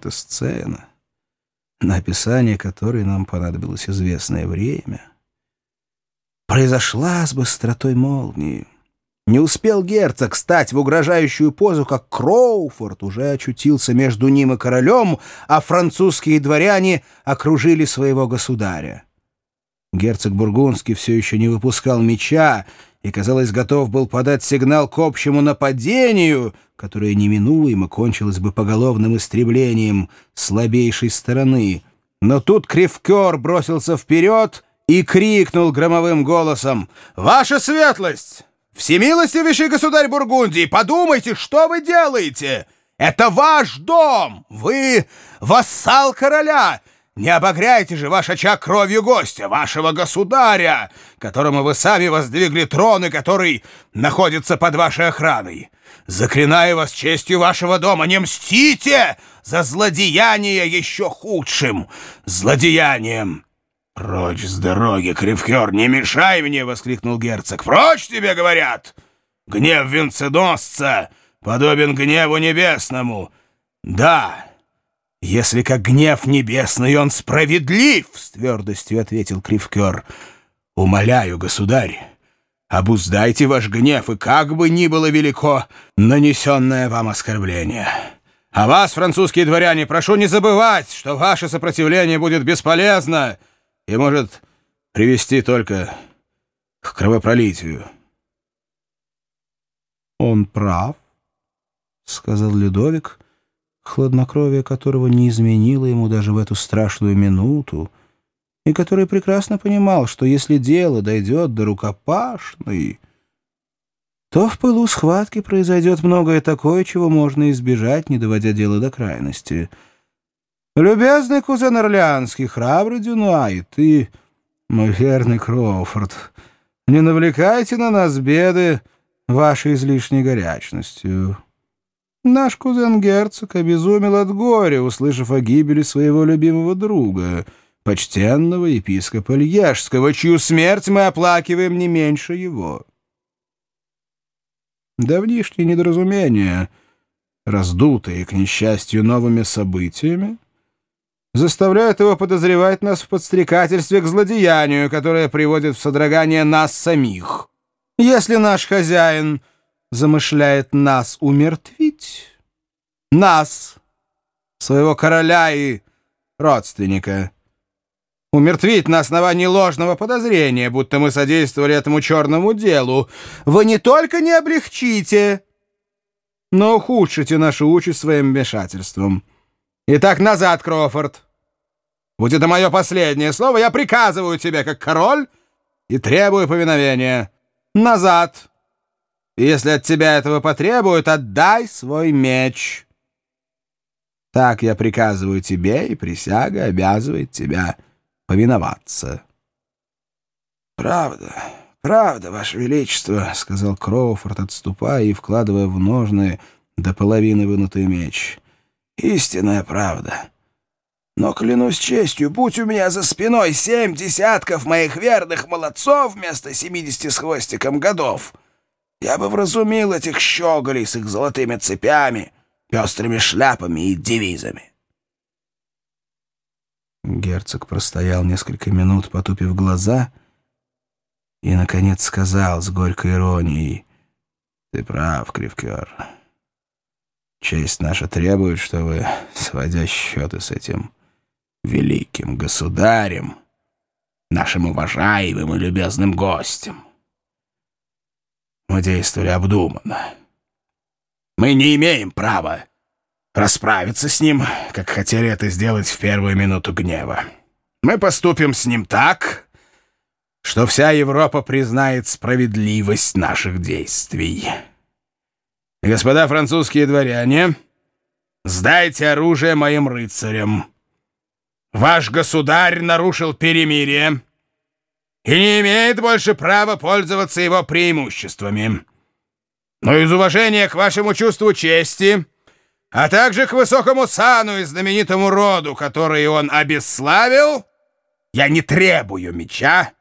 эта сцена, на описание которой нам понадобилось известное время, произошла с быстротой молнии. Не успел герцог стать в угрожающую позу, как Кроуфорд уже очутился между ним и королем, а французские дворяне окружили своего государя. Герцог Бургундский все еще не выпускал меча и, казалось, готов был подать сигнал к общему нападению, которое неминуемо кончилось бы поголовным истреблением слабейшей стороны. Но тут Кривкер бросился вперед и крикнул громовым голосом «Ваша светлость! Всемилостивейший государь Бургундии, подумайте, что вы делаете! Это ваш дом! Вы вассал короля!» Не обогряйте же ваш очаг кровью гостя, вашего государя, которому вы сами воздвигли трон и который находится под вашей охраной. Заклинаю вас честью вашего дома, не мстите за злодеяние еще худшим злодеянием. «Прочь с дороги, Кривкер, не мешай мне!» — воскликнул герцог. «Прочь тебе, говорят! Гнев венцедосца подобен гневу небесному. Да!» «Если как гнев небесный он справедлив!» — с твердостью ответил Кривкер. «Умоляю, государь, обуздайте ваш гнев, и как бы ни было велико нанесенное вам оскорбление. А вас, французские дворяне, прошу не забывать, что ваше сопротивление будет бесполезно и может привести только к кровопролитию». «Он прав», — сказал Людовик, — хладнокровие которого не изменило ему даже в эту страшную минуту, и который прекрасно понимал, что если дело дойдет до рукопашной, то в пылу схватки произойдет многое такое, чего можно избежать, не доводя дело до крайности. Любезный кузен Орлеанский, храбрый Дюнуа, и ты, мой верный Кроуфорд, не навлекайте на нас беды вашей излишней горячностью». Наш кузен-герцог обезумел от горя, услышав о гибели своего любимого друга, почтенного епископа Льяжского, чью смерть мы оплакиваем не меньше его. Давнишние недоразумения, раздутые, к несчастью, новыми событиями, заставляют его подозревать нас в подстрекательстве к злодеянию, которое приводит в содрогание нас самих. Если наш хозяин замышляет нас умертвить. Нас, своего короля и родственника. Умертвить на основании ложного подозрения, будто мы содействовали этому черному делу. Вы не только не облегчите, но ухудшите нашу участь своим вмешательством. Итак, назад, Крофорд. Будь это мое последнее слово, я приказываю тебе, как король, и требую повиновения. Назад. Если от тебя этого потребуют, отдай свой меч. Так я приказываю тебе, и присяга обязывает тебя повиноваться. — Правда, правда, Ваше Величество, — сказал Кроуфорд, отступая и вкладывая в ножны до половины вынутый меч. — Истинная правда. Но, клянусь честью, будь у меня за спиной семь десятков моих верных молодцов вместо семидесяти с хвостиком годов — я бы вразумил этих щеголей с их золотыми цепями, пестрыми шляпами и девизами. Герцог простоял несколько минут, потупив глаза, и, наконец, сказал с горькой иронией, «Ты прав, Кривкер. Честь наша требует, чтобы, сводя счеты с этим великим государем, нашим уважаемым и любезным гостем, мы действовали обдуманно. Мы не имеем права расправиться с ним, как хотели это сделать в первую минуту гнева. Мы поступим с ним так, что вся Европа признает справедливость наших действий. Господа французские дворяне, сдайте оружие моим рыцарям. Ваш государь нарушил перемирие и не имеет больше права пользоваться его преимуществами. Но из уважения к вашему чувству чести, а также к высокому сану и знаменитому роду, который он обесславил, я не требую меча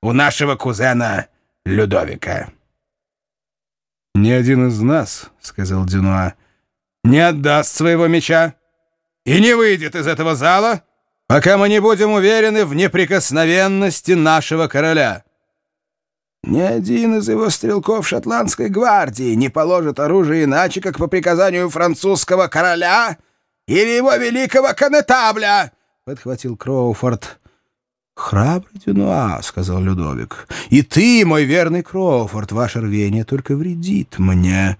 у нашего кузена Людовика». «Ни один из нас, — сказал Дюнуа, — не отдаст своего меча, и не выйдет из этого зала, пока мы не будем уверены в неприкосновенности нашего короля». Ни один из его стрелков шотландской гвардии не положит оружие иначе, как по приказанию французского короля или его великого конетабля, — подхватил Кроуфорд. — Храбрый Дюнуа, — сказал Людовик, — и ты, мой верный Кроуфорд, ваше рвение только вредит мне.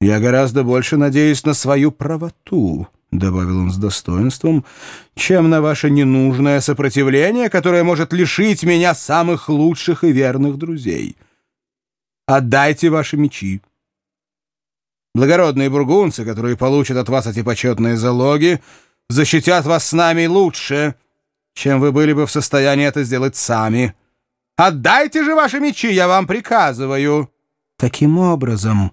Я гораздо больше надеюсь на свою правоту. — добавил он с достоинством, — чем на ваше ненужное сопротивление, которое может лишить меня самых лучших и верных друзей. Отдайте ваши мечи. Благородные бургунцы, которые получат от вас эти почетные залоги, защитят вас с нами лучше, чем вы были бы в состоянии это сделать сами. Отдайте же ваши мечи, я вам приказываю». Таким образом...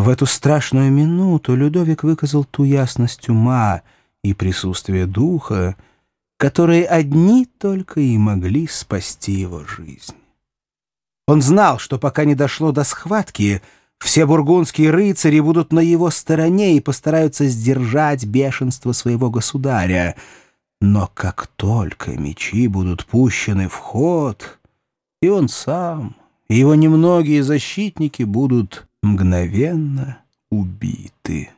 В эту страшную минуту Людовик выказал ту ясность ума и присутствие духа, которые одни только и могли спасти его жизнь. Он знал, что пока не дошло до схватки, все бургундские рыцари будут на его стороне и постараются сдержать бешенство своего государя. Но как только мечи будут пущены в ход, и он сам, и его немногие защитники будут мгновенно убиты.